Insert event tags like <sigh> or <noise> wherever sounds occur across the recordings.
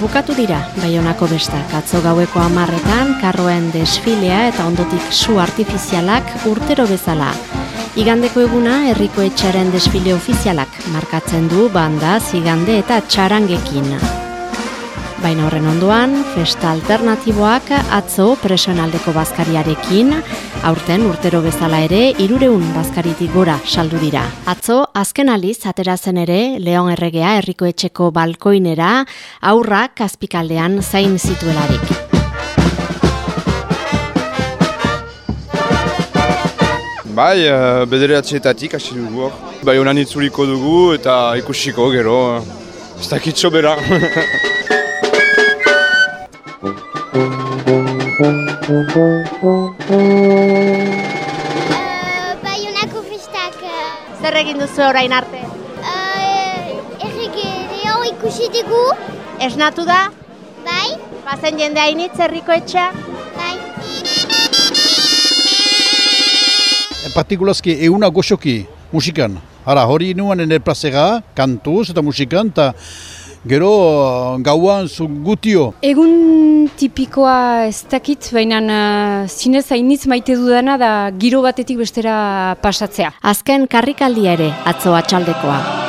Bukatu dira, Baionako bestak, atzo gaueko amarretan, karroen desfilea eta ondotik su artifizialak urtero bezala. Igandeko eguna, herriko etxaren desfile ofizialak, markatzen du banda, zigande eta txarangekin. Baina horren ondoan, festa alternatiboak atzo presionaldeko bazkariarekin, aurten urtero bezala ere, irureun bazkaritik gora saldu dira. Atzo, azken aliz, aterazen ere, Leon Erregea herriko etxeko balkoinera, aurrak azpikaldean zain zituelarik. Bai, uh, bederatzietatik hasi dugu. Bai, honan itzuliko dugu eta ikusiko gero. Ez dakitxo bera. <laughs> Uh, Baionako festak. Zer egin duzu orain arte? Uh, Erregedeo ikusi dugu. Esnatu da? Bai, Bazen jende hainitz herriko etxea? bai. partikulazki euna goxoki musikan. Hara, hori nuen ene plazera, kantuz eta musikan, eta gero gauan zu gutio. Egun tipikoa ez dakit, baina uh, zinez hainitz maite dudana da giro batetik bestera pasatzea. Azken karrikaldia ere, atzo atxaldekoa.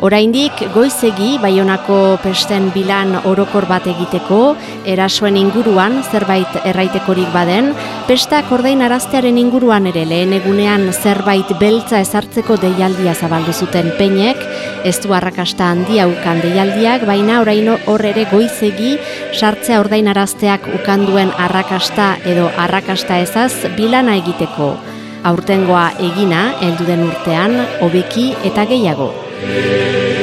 Oraindik goizegi Baionako pesten bilan orokor bat egiteko, erasoen inguruan zerbait erraitekorik baden, pestak ordain araztearen inguruan ere lehen egunean zerbait beltza ezartzeko deialdia zabaldu zuten peinek, ez du arrakasta handia ukan deialdiak, baina orain hor ere goizegi sartzea ordain arazteak ukanduen arrakasta edo arrakasta ezaz bilana egiteko. Aurtengoa egina, heldu den urtean, hobeki eta gehiago. Deus.